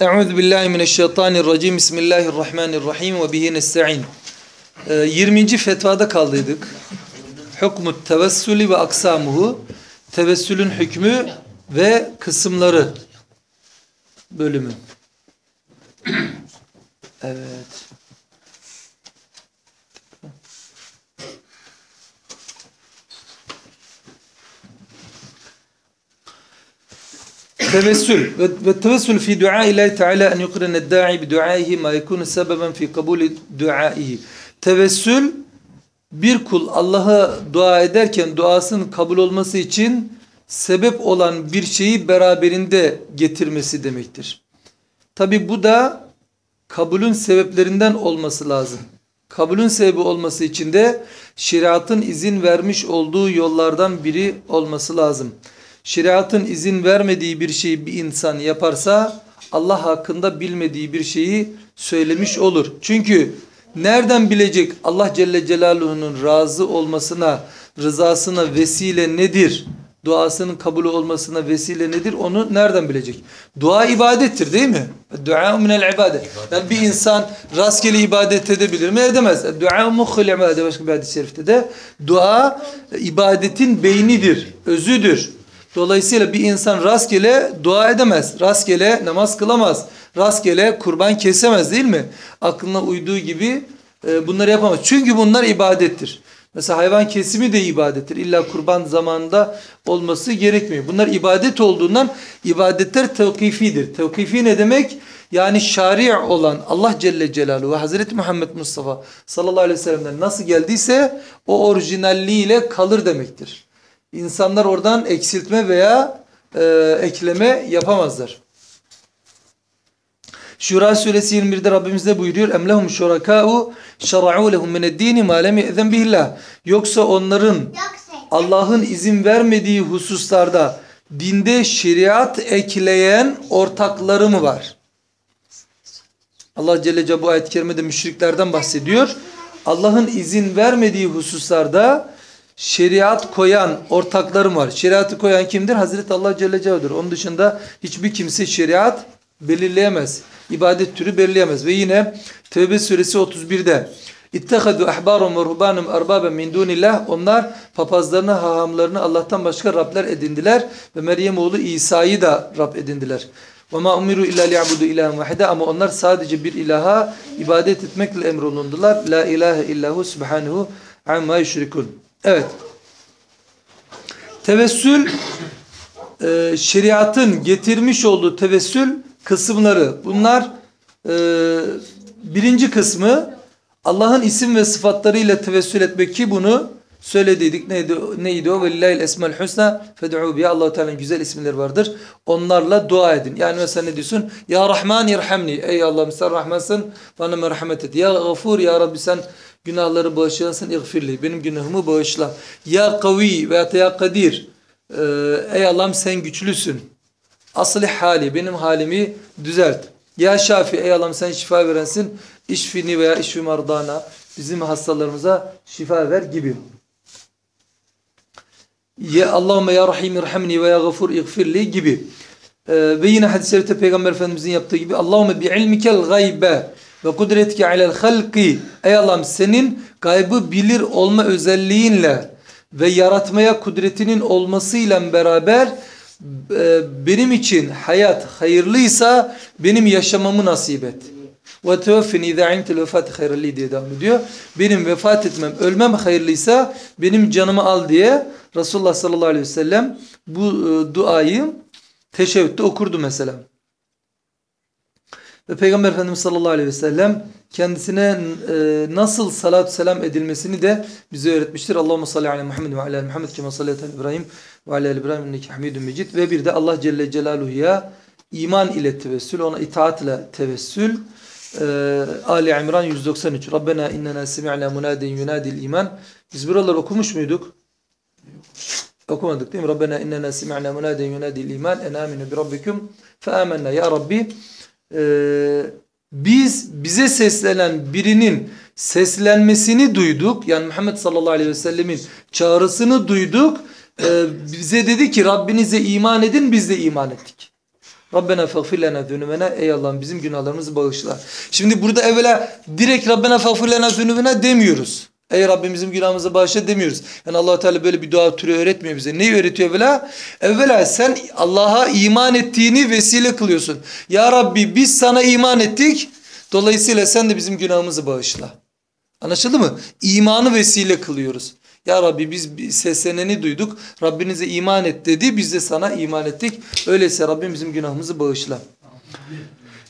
Euzu billahi mineşşeytanirracim. Bismillahirrahmanirrahim ve bihi nestaîn. Ee, 20. fetvada kaldıydık. Hukmu tevessülü ve aksamuhu. Tevessülün hükmü ve kısımları bölümü. Evet. Tevessül ve, ve tevessül fi dua ilahi teala en yukrine da'i bi duaihi ma yekunu sebeben fi kabulü duaihi. Tevessül bir kul Allah'a dua ederken duasının kabul olması için sebep olan bir şeyi beraberinde getirmesi demektir. Tabi bu da kabulün sebeplerinden olması lazım. Kabulün sebebi olması için de şeriatın izin vermiş olduğu yollardan biri olması lazım. Şeriatın izin vermediği bir şeyi bir insan yaparsa Allah hakkında bilmediği bir şeyi söylemiş olur. Çünkü nereden bilecek Allah Celle Celaluhu'nun razı olmasına, rızasına vesile nedir? Duasının kabul olmasına vesile nedir? Onu nereden bilecek? Dua ibadettir değil mi? Dua minel ibadet. Yani bir insan rastgele ibadet edebilir mi? Edemez. Dua muhul ibadet. Başka bir hadis-i şerifte de dua ibadetin beynidir, özüdür. Dolayısıyla bir insan rastgele dua edemez. Rastgele namaz kılamaz. Rastgele kurban kesemez değil mi? Aklına uyduğu gibi e, bunları yapamaz. Çünkü bunlar ibadettir. Mesela hayvan kesimi de ibadettir. İlla kurban zamanında olması gerekmiyor. Bunlar ibadet olduğundan ibadetler tevkifidir. Tevkifi ne demek? Yani şari' olan Allah Celle Celaluhu ve Hazreti Muhammed Mustafa sallallahu aleyhi ve sellem'den nasıl geldiyse o orijinalliğiyle kalır demektir. İnsanlar oradan eksiltme veya e, ekleme yapamazlar. Şura suresi 21'de Rabbimiz ne buyuruyor? Em lehum şurakâ'u şera'û lehum mineddîni mâ lem ye'zen bihillah. Yoksa onların Allah'ın izin vermediği hususlarda dinde şeriat ekleyen ortakları mı var? Allah Celle Celaluhu bu ayet-i kerimede müşriklerden bahsediyor. Allah'ın izin vermediği hususlarda şeriat koyan ortaklarım var. Şeriatı koyan kimdir? Hazreti Allah Celle Celaluhu'dur. Onun dışında hiçbir kimse şeriat belirleyemez. İbadet türü belirleyemez. Ve yine Tevbe suresi 31'de İttehadu ahbarum ve ruhbanum erbaben min. Onlar papazlarını, hahamlarını Allah'tan başka Rabler edindiler ve Meryem oğlu İsa'yı da Rab edindiler. Ve ma umiru illa li'abudu ilahen vahide ama onlar sadece bir ilaha ibadet etmekle emrolundular. La ilahe illahu subhanahu amma yüşrikun. Evet. Tevessül e, şeriatın getirmiş olduğu tevessül kısımları. Bunlar e, birinci kısmı Allah'ın isim ve sıfatlarıyla tevessül etmek ki bunu söylediydik. Neydi, neydi o? Velillahil esmel husna fed'u biya. allah Teala'nın güzel isimleri vardır. Onlarla dua edin. Yani mesela ne diyorsun? Ya Rahman irhamni. Ey Allah'ım sen Rahmansın bana merhamet et. Ya Gafur ya Rabbi sen günahları bağışlayansın iğfirli. Benim günahımı bağışla. Ya Kavi veya Ya Kadir. Ee, ey Allah'ım sen güçlüsün. Aslih hali. Benim halimi düzelt. Ya Şafi. Ey Allah'ım sen şifa verensin. İşfini veya işfi mardana. Bizim hastalarımıza şifa ver gibi. Ya Allahümme ya Rahim irhamni ve ya Gafur iğfirli gibi. Ee, ve yine hadis-i şerifte Peygamber Efendimizin yaptığı gibi Allahümme bi ilmikel gaybe ve kudretike alel halki. Ey Allah'ım senin gaybı bilir olma özelliğinle ve yaratmaya kudretinin olmasıyla beraber e, benim için hayat hayırlıysa benim yaşamamı nasip et. Ve teveffini izâ imtel vefâti hayralli diye devam ediyor. Benim vefat etmem, ölmem hayırlıysa benim canımı al diye Resulullah sallallahu aleyhi ve sellem bu e, duayı teşebbütte okurdu mesela. Ve Peygamber Efendimiz sallallahu aleyhi ve sellem kendisine e, nasıl salat selam edilmesini de bize öğretmiştir. Allahu salli ala Muhammed ve ala Muhammed kema sallallahu İbrahim ve ala İbrahim inneke Hamidun Mecid ve bir de Allah Celle Celaluhu'ya iman ile tevessül, ona itaat ile tevessül. Ee, Ali İmran 193. Rabbena innena semi'na munadin yunadil iman. Biz buraları okumuş muyduk? Okumadık değil mi? Rabbena innena semi'na munadin yunadil iman en aminu bi rabbikum fe amennâ. Ya Rabbi e, biz bize seslenen birinin seslenmesini duyduk. Yani Muhammed sallallahu aleyhi ve sellemin çağrısını duyduk. E, bize dedi ki Rabbinize iman edin biz de iman ettik. Rabbena fagfir lena zunubena. Ey Allah'ım bizim günahlarımızı bağışla. Şimdi burada evvela direkt Rabbena fagfir lena zunubena demiyoruz. Ey Rabbim bizim günahımızı bağışla demiyoruz. Yani allah Teala böyle bir dua türü öğretmiyor bize. Neyi öğretiyor evvela? Evvela sen Allah'a iman ettiğini vesile kılıyorsun. Ya Rabbi biz sana iman ettik. Dolayısıyla sen de bizim günahımızı bağışla. Anlaşıldı mı? İmanı vesile kılıyoruz. Ya Rabbi biz sesleneni duyduk. Rabbinize iman et dedi. Biz de sana iman ettik. Öyleyse Rabbim bizim günahımızı bağışla.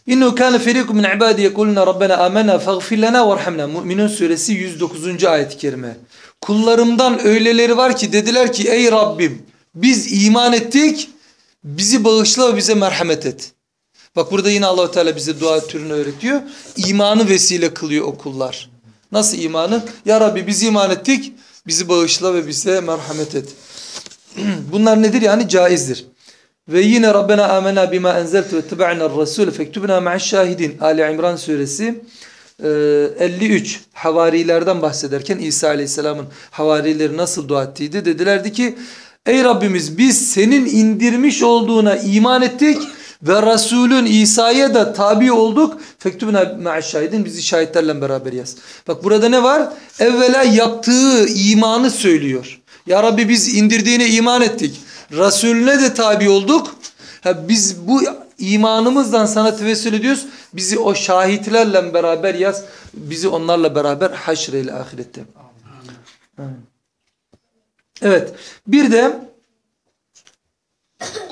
İnnehu kâne ferîkum min ibâdi yekulûne Rabbena âmennâ faghfir lenâ verhamnâ. Mü'minun suresi 109. ayet-i kerime. Kullarımdan öyleleri var ki dediler ki ey Rabbim biz iman ettik bizi bağışla ve bize merhamet et. Bak burada yine Allahu Teala bize dua türünü öğretiyor. İmanı vesile kılıyor o kullar. Nasıl imanı? Ya Rabbi biz iman ettik bizi bağışla ve bize merhamet et. Bunlar nedir? Yani caizdir. Ve yine Rabbena amena bima enzeltu ve teba'na rasul fektubna ma'aş şahidin. Ali İmran suresi 53 e, havarilerden bahsederken İsa Aleyhisselam'ın havarileri nasıl dua ettiydi? Dedilerdi ki ey Rabbimiz biz senin indirmiş olduğuna iman ettik ve Resulün İsa'ya da tabi olduk. Fektubna ma'aş şahidin bizi şahitlerle beraber yaz. Bak burada ne var? Evvela yaptığı imanı söylüyor. Ya Rabbi biz indirdiğine iman ettik. Resulüne de tabi olduk. Ha, biz bu imanımızdan sana tevessül ediyoruz. Bizi o şahitlerle beraber yaz. Bizi onlarla beraber haşreyle ahirette. Evet. Bir de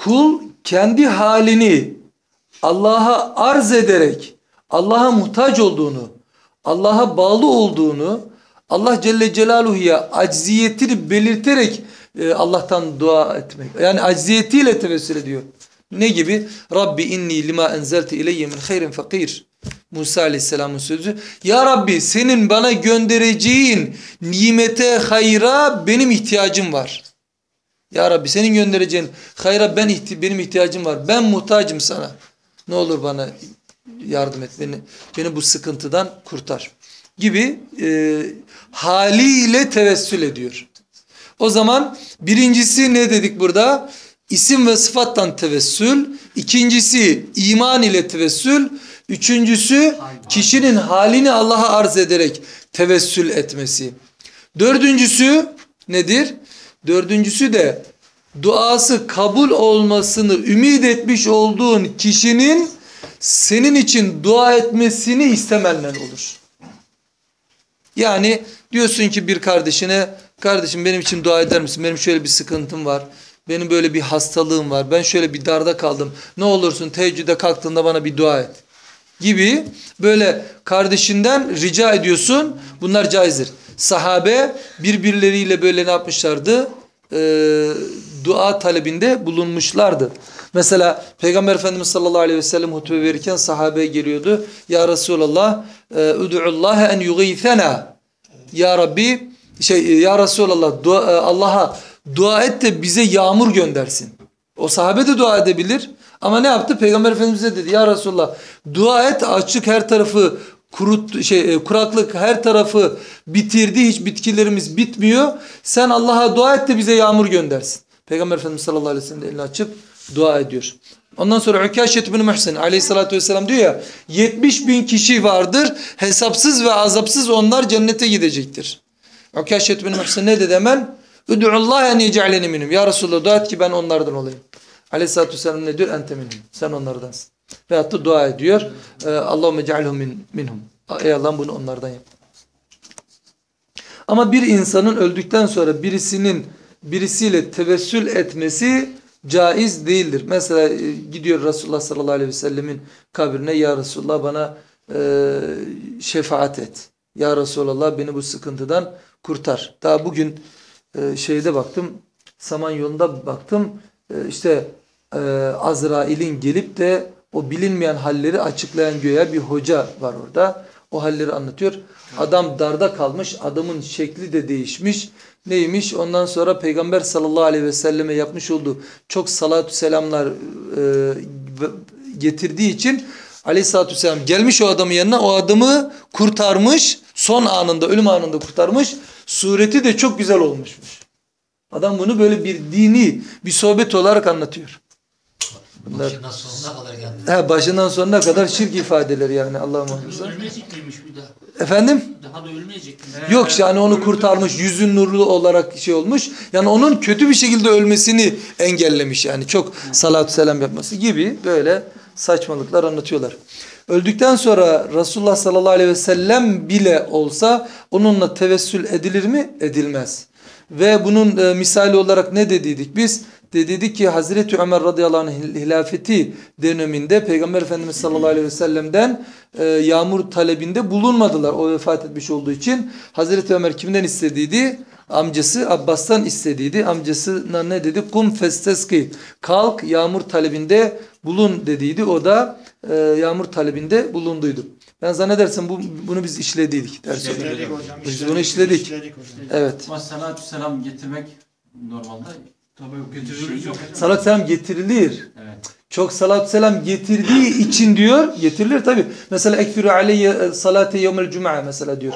kul kendi halini Allah'a arz ederek Allah'a muhtaç olduğunu, Allah'a bağlı olduğunu, Allah Celle Celaluhu'ya acziyetini belirterek e, Allah'tan dua etmek. Yani acziyetiyle tevessül ediyor. Ne gibi? Rabbi inni lima enzelte ileyye min hayrin fakir. Musa Aleyhisselam'ın sözü. Ya Rabbi senin bana göndereceğin nimete, hayra benim ihtiyacım var. Ya Rabbi senin göndereceğin hayra ben ihti benim ihtiyacım var. Ben muhtacım sana. Ne olur bana yardım et. Beni, beni bu sıkıntıdan kurtar. Gibi e, haliyle tevessül ediyor. O zaman birincisi ne dedik burada? İsim ve sıfattan tevessül. İkincisi iman ile tevessül. Üçüncüsü kişinin halini Allah'a arz ederek tevessül etmesi. Dördüncüsü nedir? Dördüncüsü de duası kabul olmasını ümit etmiş olduğun kişinin senin için dua etmesini istemenle olur. Yani diyorsun ki bir kardeşine Kardeşim benim için dua eder misin? Benim şöyle bir sıkıntım var. Benim böyle bir hastalığım var. Ben şöyle bir darda kaldım. Ne olursun teheccüde kalktığında bana bir dua et. Gibi böyle kardeşinden rica ediyorsun. Bunlar caizdir. Sahabe birbirleriyle böyle ne yapmışlardı? Ee, dua talebinde bulunmuşlardı. Mesela Peygamber Efendimiz sallallahu aleyhi ve sellem hutbe verirken sahabeye geliyordu. Ya Resulallah, e, ud'ullaha en yugithena. Ya Rabbi şey e, ya Resulallah dua, e, Allah'a dua et de bize yağmur göndersin. O sahabe de dua edebilir. Ama ne yaptı? Peygamber Efendimiz'e dedi ya Resulallah dua et açık her tarafı kurut şey e, kuraklık her tarafı bitirdi. Hiç bitkilerimiz bitmiyor. Sen Allah'a dua et de bize yağmur göndersin. Peygamber Efendimiz sallallahu aleyhi ve sellem elini açıp dua ediyor. Ondan sonra Ükaşet bin Muhsin aleyhissalatü vesselam diyor ya 70 bin kişi vardır hesapsız ve azapsız onlar cennete gidecektir. Ukaşet bin Muhsin ne dedi hemen? Üd'ullah en yec'aleni minhum. Ya Resulallah dua et ki ben onlardan olayım. Aleyhisselatü vesselam ne diyor? Ente minhum. Sen onlardansın. Veyahut da dua ediyor. Ee, Allahümme ce'alhum min, minhum. Ey Allah'ım bunu onlardan yap. Ama bir insanın öldükten sonra birisinin birisiyle tevessül etmesi caiz değildir. Mesela e, gidiyor Resulullah sallallahu aleyhi ve sellemin kabrine ya Resulullah bana e, şefaat et. Ya Resulallah beni bu sıkıntıdan kurtar. Daha bugün e, şeyde baktım, Samanyolu'nda baktım, e, işte e, Azrail'in gelip de o bilinmeyen halleri açıklayan göğe bir hoca var orada. O halleri anlatıyor. Adam darda kalmış, adamın şekli de değişmiş. Neymiş? Ondan sonra Peygamber sallallahu aleyhi ve selleme yapmış olduğu çok salatü selamlar e, getirdiği için aleyhissalatü vesselam gelmiş o adamın yanına o adamı kurtarmış. Son anında ölüm anında kurtarmış. Sureti de çok güzel olmuşmuş. Adam bunu böyle bir dini bir sohbet olarak anlatıyor. Bunlar Başından sonuna kadar geldi. he, başından sonuna kadar şirk ifadeleri yani Allah muhafaza. Bir daha? Efendim? Daha da ölmeyecek mi? Yok hani onu kurtarmış, yüzün nurlu olarak şey olmuş. Yani onun kötü bir şekilde ölmesini engellemiş yani. Çok salatü selam yapması gibi böyle saçmalıklar anlatıyorlar. Öldükten sonra Resulullah sallallahu aleyhi ve sellem bile olsa onunla tevessül edilir mi? Edilmez. Ve bunun e, misali olarak ne dediydik biz? Dediydik ki Hazreti Ömer radıyallahu anh hilafeti döneminde Peygamber Efendimiz sallallahu aleyhi ve sellem'den e, yağmur talebinde bulunmadılar. O vefat etmiş olduğu için. Hazreti Ömer kimden istediydi? Amcası Abbas'tan istediydi. Amcasına ne dedi? Kum festeski. Kalk yağmur talebinde bulun dediydi. O da e, yağmur talebinde bulunduydu. Ben zannedersem bu, bunu biz işlediydik. Ders olarak. İşledik hocam. Biz işledik, bunu işledik. işledik hocam. Evet. Ama salatü selam getirmek normalde tabii getirilir yok. Salat selam getirilir. Evet. Çok salat selam getirdiği için diyor. Getirilir tabi. Mesela ekfiru aleyye salate yevmel cuma mesela diyor.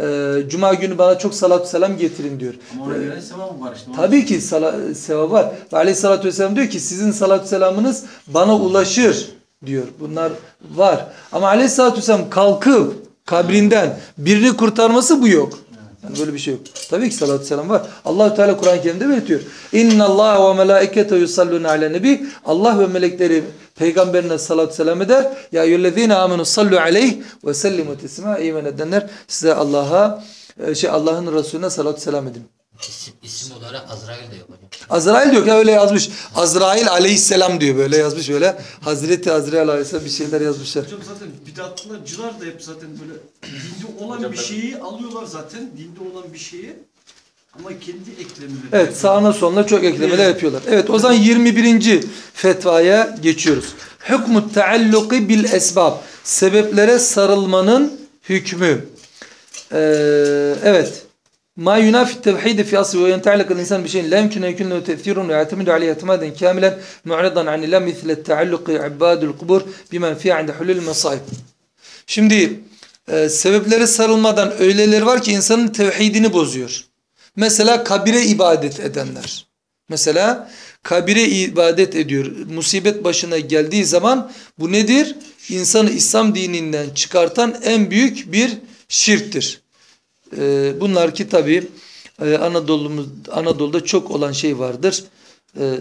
Ee, Cuma günü bana çok salat selam getirin diyor. Ama oraya göre sevabı var işte. Tabii ki sala, sevap var. Ve aleyhissalatü vesselam diyor ki sizin salatü selamınız bana ulaşır diyor. Bunlar var. Ama aleyhissalatü vesselam kalkıp kabrinden birini kurtarması bu yok. Yani böyle bir şey yok. Tabii ki salatü selam var. Allahu Teala Kur'an-ı Kerim'de belirtiyor. İnna Allah ve melaiketehu yusalluna ala nebi. Allah ve melekleri peygamberine salatü selam eder. Ya eyyühellezine amenu sallu aleyh ve sellimu teslima. İman edenler size Allah'a e, şey Allah'ın Resulüne salatü selam edin. İsim, isim olarak Azrail de yok hocam. Azrail diyor ki öyle yazmış. Azrail aleyhisselam diyor böyle yazmış böyle. Hazreti Azrail aleyhisselam bir şeyler yazmışlar. Hocam zaten bidatçılar da hep zaten böyle dinde olan bir şeyi alıyorlar zaten. Dinde olan bir şeyi ama kendi eklemeleri. Evet sağına soluna çok eklemeler yapıyorlar. Evet o zaman 21. fetvaya geçiyoruz. Hükmü taalluki bil esbab. Sebeplere sarılmanın hükmü. Ee, evet. Ma yunafi tevhid fi asli ve yenta'allak el-insan bi şeyin la yumkinu yekun lahu te'thirun ve ya'tamidu alayhi i'timadan kamilen mu'ridan an la misle taalluqi ibadul kubur bima fiha 'inda hulul masaib. Şimdi e, sebeplere sarılmadan öyleleri var ki insanın tevhidini bozuyor. Mesela kabire ibadet edenler. Mesela kabire ibadet ediyor. Musibet başına geldiği zaman bu nedir? İnsanı İslam dininden çıkartan en büyük bir şirktir. Ee, bunlar ki tabi Anadolu'muz Anadolu'da çok olan şey vardır. Ee,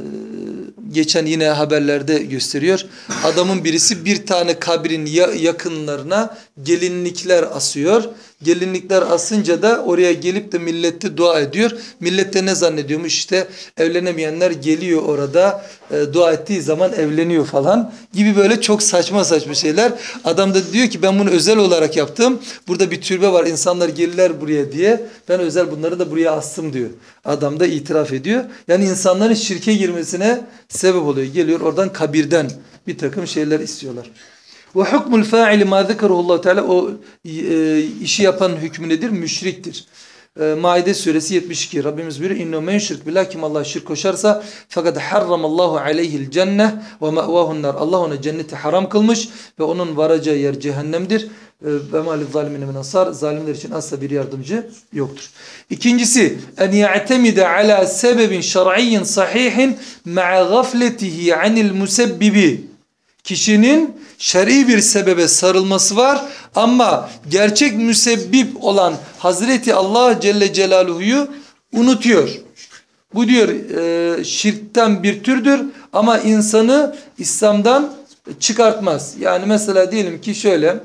geçen yine haberlerde gösteriyor. Adamın birisi bir tane kabrin ya- yakınlarına gelinlikler asıyor. Gelinlikler asınca da oraya gelip de millette dua ediyor. Millette ne zannediyormuş işte evlenemeyenler geliyor orada e, dua ettiği zaman evleniyor falan gibi böyle çok saçma saçma şeyler. Adam da diyor ki ben bunu özel olarak yaptım. Burada bir türbe var insanlar gelirler buraya diye. Ben özel bunları da buraya astım diyor. Adam da itiraf ediyor. Yani insanların şirke girmesine sebep oluyor. Geliyor oradan kabirden bir takım şeyler istiyorlar. Ve hukmul fa'ili ma zekerullah Teala o e, işi yapan hükmü nedir? Müşriktir. E, Maide suresi 72 Rabbimiz buyuruyor inne men şirk billah kim Allah şirk koşarsa fakat harramallahu aleyhil cenneh ve ma'vahun nar. Allah ona cenneti haram kılmış ve onun varacağı yer cehennemdir. E, Ve malil zalimine min ansar. Zalimler için asla bir yardımcı yoktur. İkincisi en ya'temide ala sebebin şer'iyyin sahihin ma'a gafletihi anil musebbibi. Kişinin şer'i bir sebebe sarılması var ama gerçek müsebbip olan Hazreti Allah Celle Celaluhu'yu unutuyor. Bu diyor e, şirkten bir türdür ama insanı İslam'dan çıkartmaz. Yani mesela diyelim ki şöyle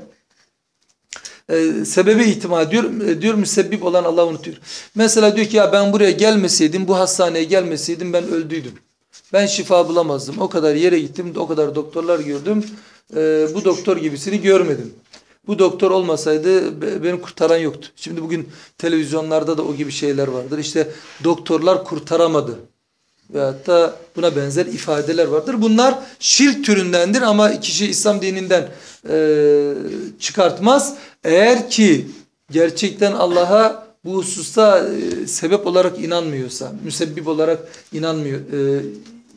e, sebebe itimat diyor, e, diyor müsebbip olan Allah unutuyor. Mesela diyor ki ya ben buraya gelmeseydim bu hastaneye gelmeseydim ben öldüydüm. Ben şifa bulamazdım. O kadar yere gittim, o kadar doktorlar gördüm. Ee, bu doktor gibisini görmedim. Bu doktor olmasaydı be- beni kurtaran yoktu. Şimdi bugün televizyonlarda da o gibi şeyler vardır. İşte doktorlar kurtaramadı. Veyahut da buna benzer ifadeler vardır. Bunlar şirk türündendir ama kişi İslam dininden e, çıkartmaz. Eğer ki gerçekten Allah'a bu hususta e, sebep olarak inanmıyorsa, müsebbip olarak inanmıyor, e,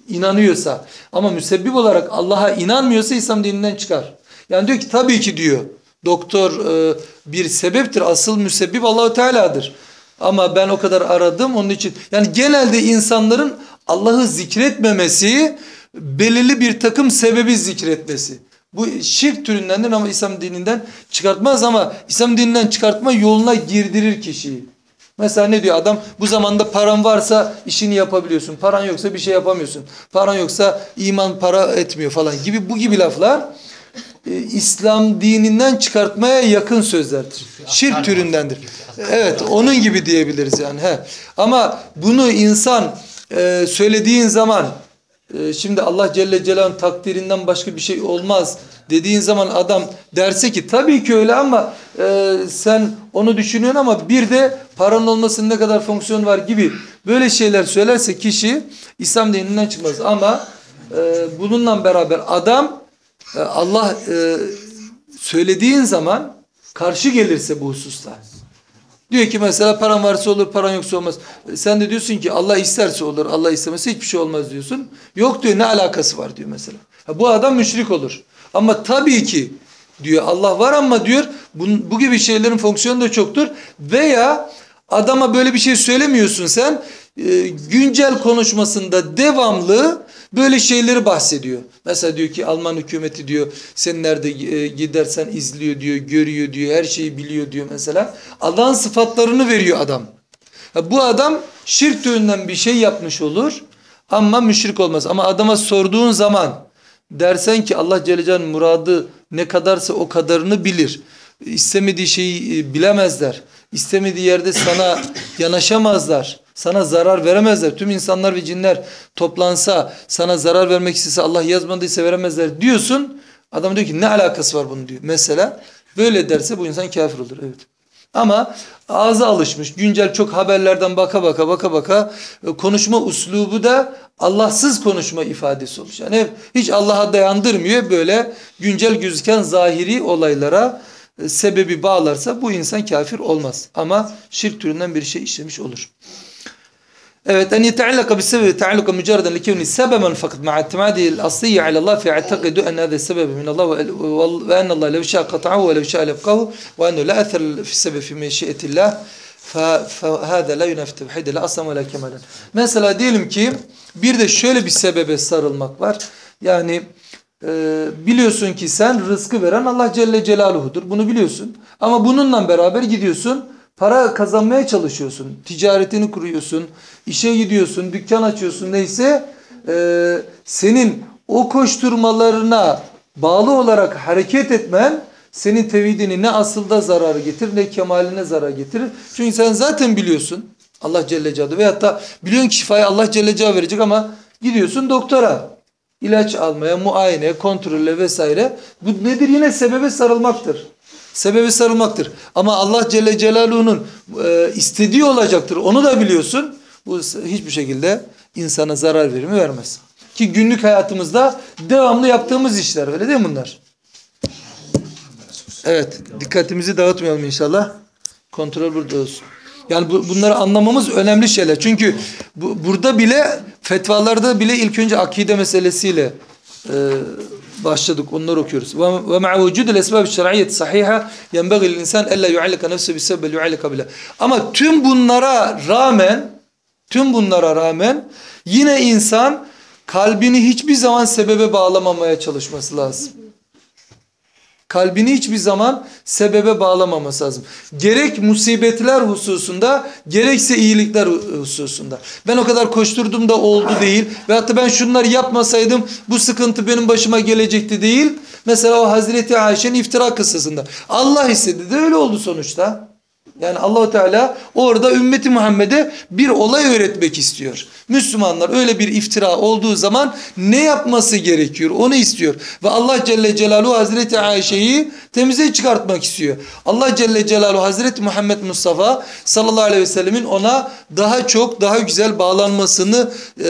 inanıyorsa ama müsebbip olarak Allah'a inanmıyorsa İslam dininden çıkar. Yani diyor ki tabii ki diyor doktor e, bir sebeptir. Asıl müsebbip Allahu Teala'dır. Ama ben o kadar aradım onun için. Yani genelde insanların Allah'ı zikretmemesi belirli bir takım sebebi zikretmesi. Bu şirk türündendir ama İslam dininden çıkartmaz ama İslam dininden çıkartma yoluna girdirir kişiyi. Mesela ne diyor adam? Bu zamanda paran varsa işini yapabiliyorsun. Paran yoksa bir şey yapamıyorsun. Paran yoksa iman para etmiyor falan gibi bu gibi laflar e, İslam dininden çıkartmaya yakın sözlerdir. Şirk türündendir. Evet onun gibi diyebiliriz yani. He. Ama bunu insan e, söylediğin zaman e, şimdi Allah Celle Celaluhu'nun takdirinden başka bir şey olmaz dediğin zaman adam derse ki tabii ki öyle ama e, sen onu düşünüyorsun ama bir de paranın olmasının ne kadar fonksiyon var gibi böyle şeyler söylerse kişi İslam dininden çıkmaz ama e, bununla beraber adam e, Allah e, söylediğin zaman karşı gelirse bu hususta Diyor ki mesela paran varsa olur, paran yoksa olmaz. Sen de diyorsun ki Allah isterse olur, Allah istemezse hiçbir şey olmaz diyorsun. Yok diyor ne alakası var diyor mesela. Ha, bu adam müşrik olur. Ama tabii ki diyor Allah var ama diyor bu, bu gibi şeylerin fonksiyonu da çoktur. Veya adama böyle bir şey söylemiyorsun sen. e, güncel konuşmasında devamlı böyle şeyleri bahsediyor. Mesela diyor ki Alman hükümeti diyor sen nerede e, gidersen izliyor diyor, görüyor diyor, her şeyi biliyor diyor mesela. Allah'ın sıfatlarını veriyor adam. Ha, bu adam şirk türünden bir şey yapmış olur ama müşrik olmaz. Ama adama sorduğun zaman dersen ki Allah Celle Celaluhu'nun muradı ne kadarsa o kadarını bilir. İstemediği şeyi e, bilemezler. İstemediği yerde sana yanaşamazlar. Sana zarar veremezler. Tüm insanlar ve cinler toplansa sana zarar vermek istese Allah yazmadıysa veremezler diyorsun. Adam diyor ki ne alakası var bunun diyor. Mesela böyle derse bu insan kafir olur. Evet. Ama ağza alışmış, güncel çok haberlerden baka baka baka baka e, konuşma uslubu da Allahsız konuşma ifadesi olmuş. Yani hiç Allah'a dayandırmıyor böyle güncel gözüken zahiri olaylara e, sebebi bağlarsa bu insan kafir olmaz. Ama şirk türünden bir şey işlemiş olur. Evet en yeta'allaka bi sebebi ta'alluka mücerreden likevni sebemen fakat ma'a temadi al-asliye ala fi i'taqidu en hada sebebi min Allah ve en Allah lev şa'a qata'ahu ve lev şa'a lebqahu ve enne la ether fi sebebi fi meşiyetillah فهذا لا ينافي التوحيد لا اصلا ولا كمالا. Mesela diyelim ki bir de şöyle bir sebebe sarılmak var. Yani e, biliyorsun ki sen rızkı veren Allah Celle Celaluhu'dur. Bunu biliyorsun. Ama bununla beraber gidiyorsun. Para kazanmaya çalışıyorsun. Ticaretini kuruyorsun. işe gidiyorsun. Dükkan açıyorsun. Neyse e, senin o koşturmalarına bağlı olarak hareket etmen senin tevhidini ne asılda zarar getirir ne kemaline zarar getirir. Çünkü sen zaten biliyorsun Allah Celle Celaluhu veyahut da biliyorsun ki şifayı Allah Celle Celaluhu verecek ama gidiyorsun doktora ilaç almaya, muayene, kontrolle vesaire. Bu nedir? Yine sebebe sarılmaktır. Sebebe sarılmaktır. Ama Allah Celle Celaluhu'nun e, istediği olacaktır. Onu da biliyorsun. Bu hiçbir şekilde insana zarar verir mi? Vermez. Ki günlük hayatımızda devamlı yaptığımız işler. Öyle değil mi bunlar? Evet. Dikkatimizi dağıtmayalım inşallah. Kontrol burada olsun. Yani bu, bunları anlamamız önemli şeyler. Çünkü bu, burada bile fetvalarda bile ilk önce akide meselesiyle e, başladık. Onları okuyoruz. Ve ma'a vücudul esbab şer'iyyet sahiha lil insan ella yu'allika nefse bi sebebe yu'allika bile. Ama tüm bunlara rağmen tüm bunlara rağmen yine insan kalbini hiçbir zaman sebebe bağlamamaya çalışması lazım. Kalbini hiçbir zaman sebebe bağlamaması lazım. Gerek musibetler hususunda gerekse iyilikler hususunda. Ben o kadar koşturdum da oldu değil. Ve hatta ben şunları yapmasaydım bu sıkıntı benim başıma gelecekti değil. Mesela o Hazreti Ayşe'nin iftira kıssasında. Allah istedi de öyle oldu sonuçta. Yani Allahu Teala orada ümmeti Muhammed'e bir olay öğretmek istiyor. Müslümanlar öyle bir iftira olduğu zaman ne yapması gerekiyor onu istiyor. Ve Allah Celle Celaluhu Hazreti Ayşe'yi temize çıkartmak istiyor. Allah Celle Celaluhu Hazreti Muhammed Mustafa sallallahu aleyhi ve sellemin ona daha çok daha güzel bağlanmasını e,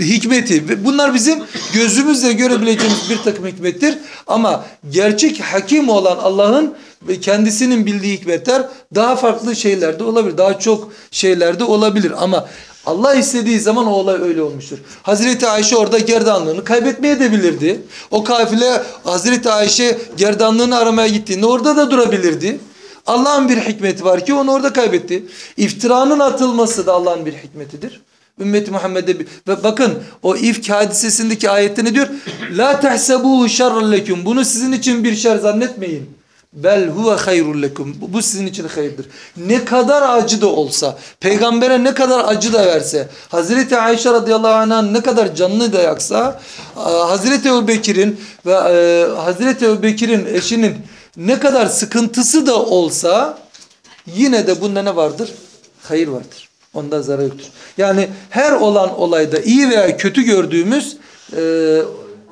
hikmeti. Bunlar bizim gözümüzle görebileceğimiz bir takım hikmettir. Ama gerçek hakim olan Allah'ın kendisinin bildiği hikmetler daha farklı şeylerde olabilir. Daha çok şeylerde olabilir ama Allah istediği zaman o olay öyle olmuştur. Hazreti Ayşe orada gerdanlığını kaybetmeye de bilirdi. O kafile Hazreti Ayşe gerdanlığını aramaya gittiğinde orada da durabilirdi. Allah'ın bir hikmeti var ki onu orada kaybetti. İftiranın atılması da Allah'ın bir hikmetidir. Ümmeti Muhammed'e bir- ve bakın o ifk hadisesindeki ayette ne diyor? La tahsebuhu şerran leküm. Bunu sizin için bir şer zannetmeyin. Bel huve hayrul lekum. Bu sizin için hayırdır. Ne kadar acı da olsa, peygambere ne kadar acı da verse, Hazreti Ayşe radıyallahu anh'a ne kadar canını da yaksa, Hazreti Ebubekir'in ve e, Hazreti Ebubekir'in eşinin ne kadar sıkıntısı da olsa yine de bunda ne vardır? Hayır vardır. Onda zarar yoktur. Yani her olan olayda iyi veya kötü gördüğümüz e,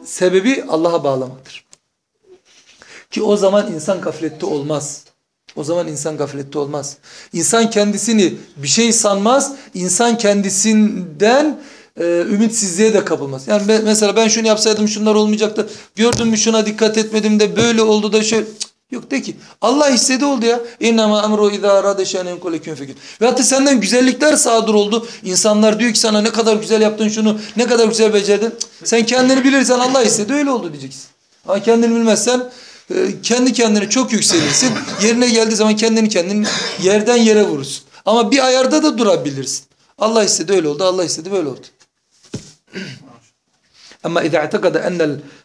sebebi Allah'a bağlamaktır. Ki o zaman insan gaflette olmaz. O zaman insan gaflette olmaz. İnsan kendisini bir şey sanmaz. İnsan kendisinden e, ümitsizliğe de kapılmaz. Yani ben- mesela ben şunu yapsaydım şunlar olmayacaktı. Gördüm mü şuna dikkat etmedim de böyle oldu da şöyle. Cık, Yok de ki Allah istedi oldu ya. İnnema emru izâ arâde şey'en en kule kün fekün. Ve hatta senden güzellikler sadır oldu. İnsanlar diyor ki sana ne kadar güzel yaptın şunu, ne kadar güzel becerdin. Sen kendini bilirsen Allah istedi öyle oldu diyeceksin. Ama kendini bilmezsen kendi kendine çok yükselirsin. Yerine geldiği zaman kendini kendini yerden yere vurursun. Ama bir ayarda da durabilirsin. Allah istedi öyle oldu, Allah istedi böyle oldu. Ama اذا اعتقد ان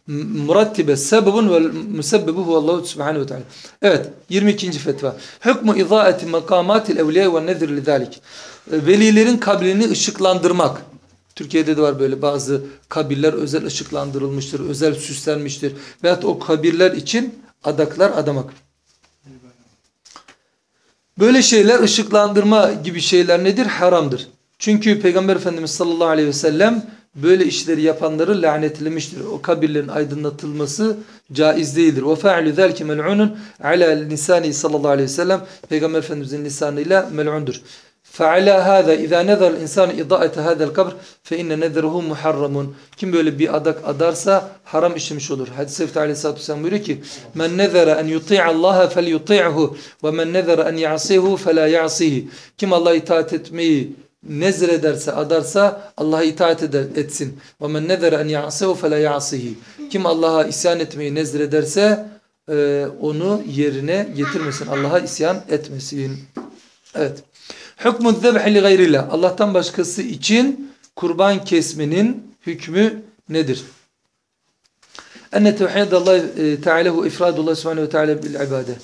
المرتب سبب والمسبب هو الله سبحانه وتعالى. Evet 22. fetva. Hükmü izaati makamatil evliya ve nezir lidalik. Velilerin kabrini ışıklandırmak. Türkiye'de de var böyle bazı kabirler özel ışıklandırılmıştır, özel süslenmiştir. Veyahut o kabirler için adaklar adamak. Böyle şeyler ışıklandırma gibi şeyler nedir? Haramdır. Çünkü Peygamber Efendimiz sallallahu aleyhi ve sellem böyle işleri yapanları lanetlemiştir. O kabirlerin aydınlatılması caiz değildir. Ve fe'lü zelke mel'unun ala lisani sallallahu aleyhi ve sellem Peygamber Efendimizin lisanıyla mel'undur. فعلى هذا إذا نذر الإنسان إضاءة هذا القبر فإن نذره محرم. Kim böyle bir adak adarsa haram işlemiş olur. Hadis-i Şerif'te Aleyhisselatü Vesselam buyuruyor ki Men nezere en yuti'a Allah'a fel yuti'hu ve men nezere en ya'sihu fe la ya'sihi. Kim Allah'a itaat etmeyi nezrederse adarsa Allah'a itaat eder, etsin. Ve men nezere en ya'sihu fe la ya'sihi. Kim Allah'a isyan etmeyi nezrederse e, onu yerine getirmesin. Allah'a isyan etmesin. Evet. Hükmü zebhi li gayrillah. Allah'tan başkası için kurban kesmenin hükmü nedir? Enne tevhid Allah e, Teala hu ifradullah subhanahu ve teala bil ibade.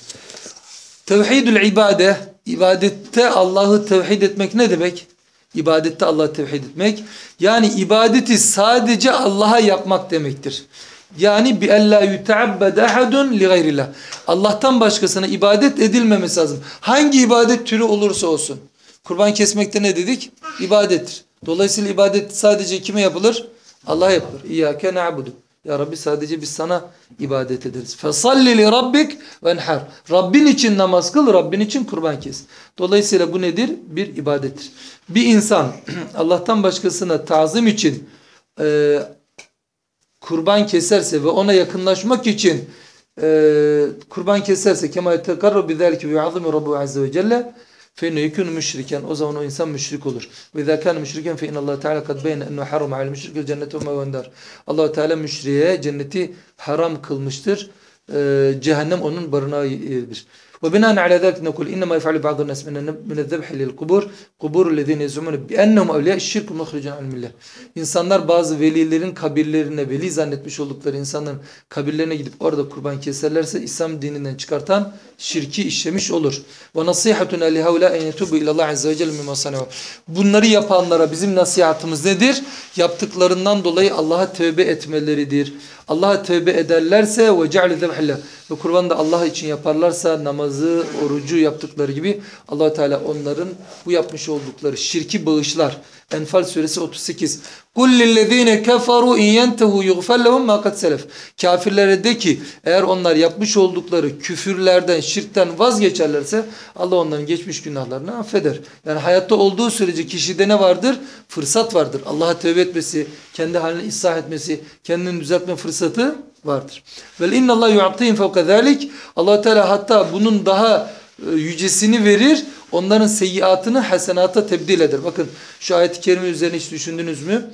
Tevhidül ibade, ibadette Allah'ı tevhid etmek ne demek? İbadette Allah'ı tevhid etmek. Yani ibadeti sadece Allah'a yapmak demektir. Yani bi ella yuta'abbed ahadun li gayrillah. Allah'tan başkasına ibadet edilmemesi lazım. Hangi ibadet türü olursa olsun. Kurban kesmekte ne dedik? İbadettir. Dolayısıyla ibadet sadece kime yapılır? Allah'a yapılır. İyyâke na'budu. Ya Rabbi sadece biz sana ibadet ederiz. Fesalli li rabbik venhar. Rabbin için namaz kıl, Rabbin için kurban kes. Dolayısıyla bu nedir? Bir ibadettir. Bir insan Allah'tan başkasına tazim için e, kurban keserse ve ona yakınlaşmak için e, kurban keserse kema yetekarru bizalike ve yu'azzimu Rabbu azze ve celle inne yekunu müşriken o zaman o insan müşrik olur. Müşriken fe inna Allah Teala kad beyne ennehu harama alel müşrikil cennete ve mevendar. Allah Teala müşriye cenneti haram kılmıştır. E, cehennem onun barınağı yeridir. وبناء على ذلك نقول إنما يفعل بعض الناس من من الذبح للقبور قبور الذين يزعمون بأنهم أولياء الشرك مخرج عن الملة. İnsanlar bazı velilerin kabirlerine veli zannetmiş oldukları insanların kabirlerine gidip orada kurban keserlerse İslam dininden çıkartan şirki işlemiş olur. Ve nasihatuna li haula en yetubu ila Allah azze ve celle mimma sanau. Bunları yapanlara bizim nasihatımız nedir? Yaptıklarından dolayı Allah'a tövbe etmeleridir. Allah'a tövbe ederlerse ve ce'le zebhillah ve kurbanı da Allah için yaparlarsa namazı, orucu yaptıkları gibi allah Teala onların bu yapmış oldukları şirki bağışlar. Enfal suresi 38. قُلْ لِلَّذ۪ينَ كَفَرُوا اِنْ يَنْتَهُ يُغْفَرْ لَهُمْ مَا قَدْ سَلَفْ Kafirlere de ki eğer onlar yapmış oldukları küfürlerden, şirkten vazgeçerlerse Allah onların geçmiş günahlarını affeder. Yani hayatta olduğu sürece kişide ne vardır? Fırsat vardır. Allah'a tövbe etmesi, kendi halini ıslah etmesi, kendini düzeltme fırsatı vardır. Vel inna Allah yu'tihim fevka zalik. Allah Teala hatta bunun daha e, yücesini verir. Onların seyyiatını hasenata tebdil eder. Bakın şu ayet-i kerime üzerine hiç düşündünüz mü?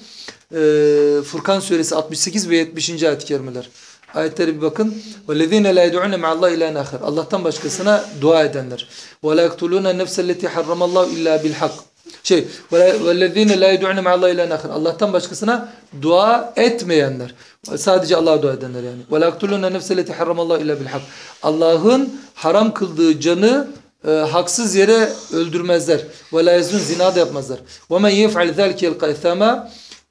Ee, Furkan suresi 68 ve 70. ayet-i kerimeler. Ayetlere bir bakın. وَالَّذ۪ينَ لَا يَدْعُونَ مَعَ اللّٰهِ اِلٰهًا آخَرٍ Allah'tan başkasına dua edenler. وَلَا يَقْتُلُونَ النَّفْسَ الَّتِي حَرَّمَ اللّٰهُ اِلَّا بِالْحَقِّ şey vellezine la yed'un ma'allahi ilahen ahir. Allah'tan başkasına dua etmeyenler. Sadece Allah'a dua edenler yani. Ve la yaktuluna nefse leti harramallahu illa bil hak. Allah'ın haram kıldığı canı e, haksız yere öldürmezler. Ve la yazun zina da yapmazlar. Ve men yef'al zalike yelqa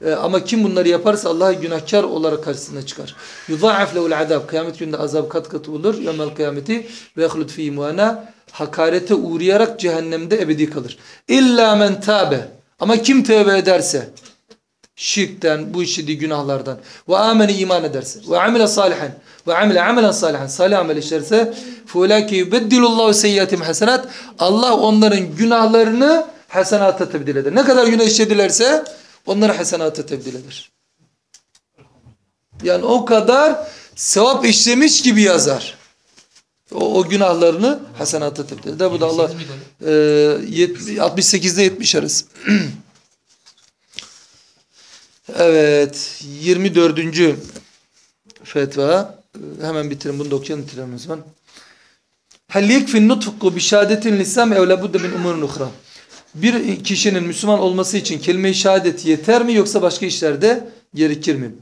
e, ama kim bunları yaparsa Allah günahkar olarak karşısına çıkar. Yudha'af lehul azab. Kıyamet gününde azab kat kat olur. Yevmel kıyameti ve yehlud fî muana. Hakarete uğrayarak cehennemde ebedi kalır. İlla men tabe. Ama kim tövbe ederse şirkten, bu işlediği günahlardan ve ameni iman ederse ve amile salihen ve amile amelen salihen salih amel işlerse feulâke yubeddilullahu seyyiatihim hasenat Allah onların günahlarını hasenata tebdil eder. Ne kadar günah işledilerse onları hasenata tebdil eder. Yani o kadar sevap işlemiş gibi yazar. O, o günahlarını hasenata tebdil eder. Bu da Allah 28 miydi o? e, 68'de 70 arası. Evet. 24. fetva. Hemen bitirin bunu da okuyalım bitirelim o zaman. Hel yekfi nutfu bi şehadetin lisam ev la budde min umurun ukhra. Bir kişinin Müslüman olması için kelime-i şehadet yeter mi yoksa başka işlerde gerekir mi?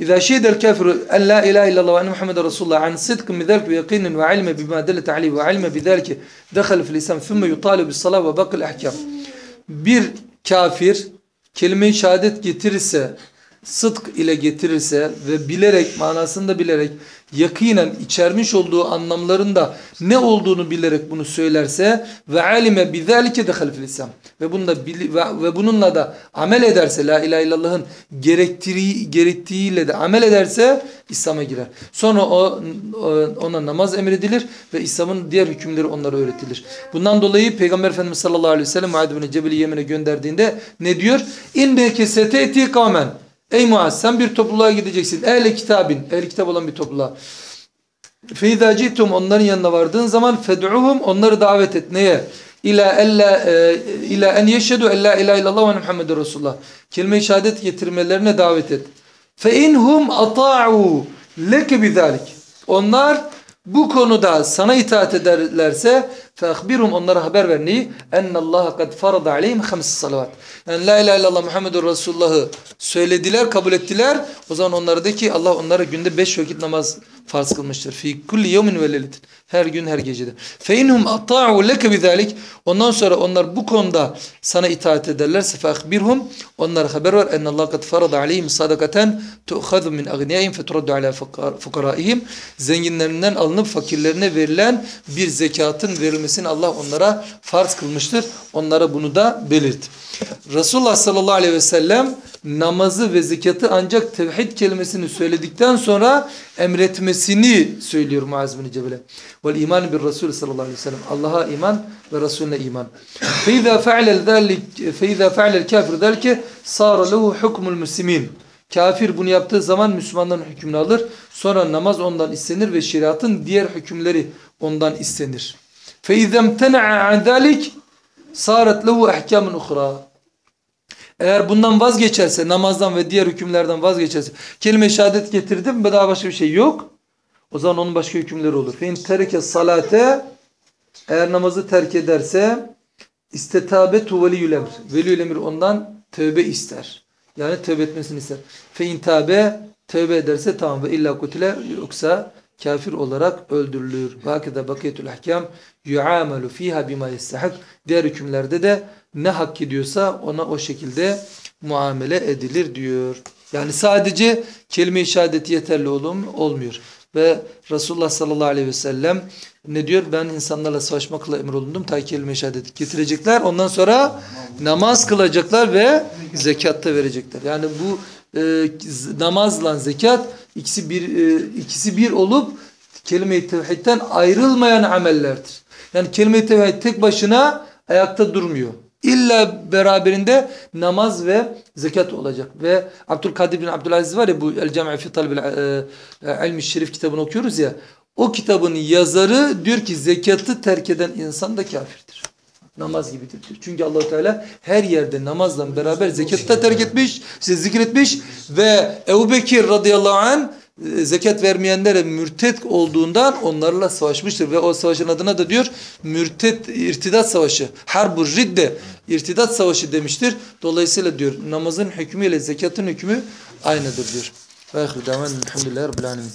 إذا شهد الكافر أن لا إله إلا الله وأن محمد رسول الله عن صدق من ذلك ويقين وعلم بما دلت عليه وعلم بذلك دخل في الإسلام ثم يطالب بالصلاة وباقي الأحكام bir kafir kelime-i şehadet getirirse, sıdk ile getirirse ve bilerek, manasında bilerek, yakinen içermiş olduğu anlamlarında ne olduğunu bilerek bunu söylerse ve alime bizalike dehal fil İslam ve bili- ve, bununla da amel ederse la ilahe illallah'ın gerektiği gerektiğiyle de amel ederse İslam'a girer. Sonra o, ona namaz emredilir ve İslam'ın diğer hükümleri onlara öğretilir. Bundan dolayı Peygamber Efendimiz sallallahu aleyhi ve sellem Muad bin Cebel'i Yemen'e gönderdiğinde ne diyor? İnneke seteti kavmen. Ey Muaz sen bir topluluğa gideceksin. Ehl kitabin. Ehl kitap olan bir topluluğa. Feyza citum onların yanına vardığın zaman fed'uhum onları davet et. Neye? İla ella e, ila en yeşhedü en la ilahe illallah ve Muhammedur Resulullah. Kelime-i şehadet getirmelerine davet et. Fe inhum ata'u leke bizalik. Onlar bu konuda sana itaat ederlerse feahbirhum onlara haber ver neyi? Ennallaha kad farada aleyhim hams salavat. Yani la ilahe illallah Muhammedur Resulullah'ı söylediler, kabul ettiler. O zaman onlara de ki Allah onlara günde beş vakit namaz farz kılmıştır. Kulli yevmin ve leyletin. Her gün her gecede. İnhum ata'u leke bizalik. Ondan sonra onlar bu konuda sana itaat ederlerse feahbirhum onlara haber ver ennallaha kad farada aleyhim sadakaten tu'khadu min agniyaihim feturaddu ala fukar- fukaraihim. Zenginlerinden alınıp fakirlerine verilen bir zekatın verilmesini Allah onlara farz kılmıştır. Onlara bunu da belirt. Resulullah sallallahu aleyhi ve sellem namazı ve zekatı ancak tevhid kelimesini söyledikten sonra emretmesini söylüyor Muaz bin Cebel'e. Vel iman bir Resul sallallahu aleyhi ve sellem. Allah'a iman ve Resulüne iman. Feiza fe'lel zalik feiza fe'lel kafir zelke sara lehu hukmul muslimin. Kafir bunu yaptığı zaman Müslümanların hükmünü alır. Sonra namaz ondan istenir ve şeriatın diğer hükümleri ondan istenir. فَاِذَا امْتَنَعَ عَنْ ذَلِكِ صَارَتْ لَهُ اَحْكَامٌ اُخْرَى Eğer bundan vazgeçerse, namazdan ve diğer hükümlerden vazgeçerse, kelime-i şehadet getirdim ve daha başka bir şey yok. O zaman onun başka hükümleri olur. Fe in salate eğer namazı terk ederse istetabetu veliyül emr. Veliyül emir ondan tövbe ister. Yani tövbe etmesini ister. Fe tabe tövbe ederse tamam ve illa kutile yoksa kafir olarak öldürülür. Vakıda bakiyetül ahkam yu'amelu fiha bima yestahak. Diğer hükümlerde de ne hak ediyorsa ona o şekilde muamele edilir diyor. Yani sadece kelime-i şehadeti yeterli olum, olmuyor. Ve Resulullah sallallahu aleyhi ve sellem ne diyor? Ben insanlarla savaşmakla emrolundum. Ta ki kelime-i şehadeti getirecekler. Ondan sonra namaz kılacaklar ve zekat da verecekler. Yani bu e, namazla zekat ikisi bir e, ikisi bir olup kelime-i tevhidden ayrılmayan amellerdir. Yani kelime-i tevhid tek başına ayakta durmuyor. İlla beraberinde namaz ve zekat olacak. Ve Abdülkadir bin Abdülaziz var ya bu El Cami fi Talbil e, e, İlmi Şerif kitabını okuyoruz ya. O kitabın yazarı diyor ki zekatı terk eden insan da kafirdir. Namaz gibidir diyor. Çünkü Allahu Teala her yerde namazla beraber zekatı da terk etmiş, size zikretmiş ve Ebu Bekir radıyallahu anh zekat vermeyenlere mürtet olduğundan onlarla savaşmıştır ve o savaşın adına da diyor mürtet irtidat savaşı harbu ridde irtidat savaşı demiştir. Dolayısıyla diyor namazın hükmü ile zekatın hükmü aynıdır diyor. Ve ahir davan elhamdülillahi rabbil alemin.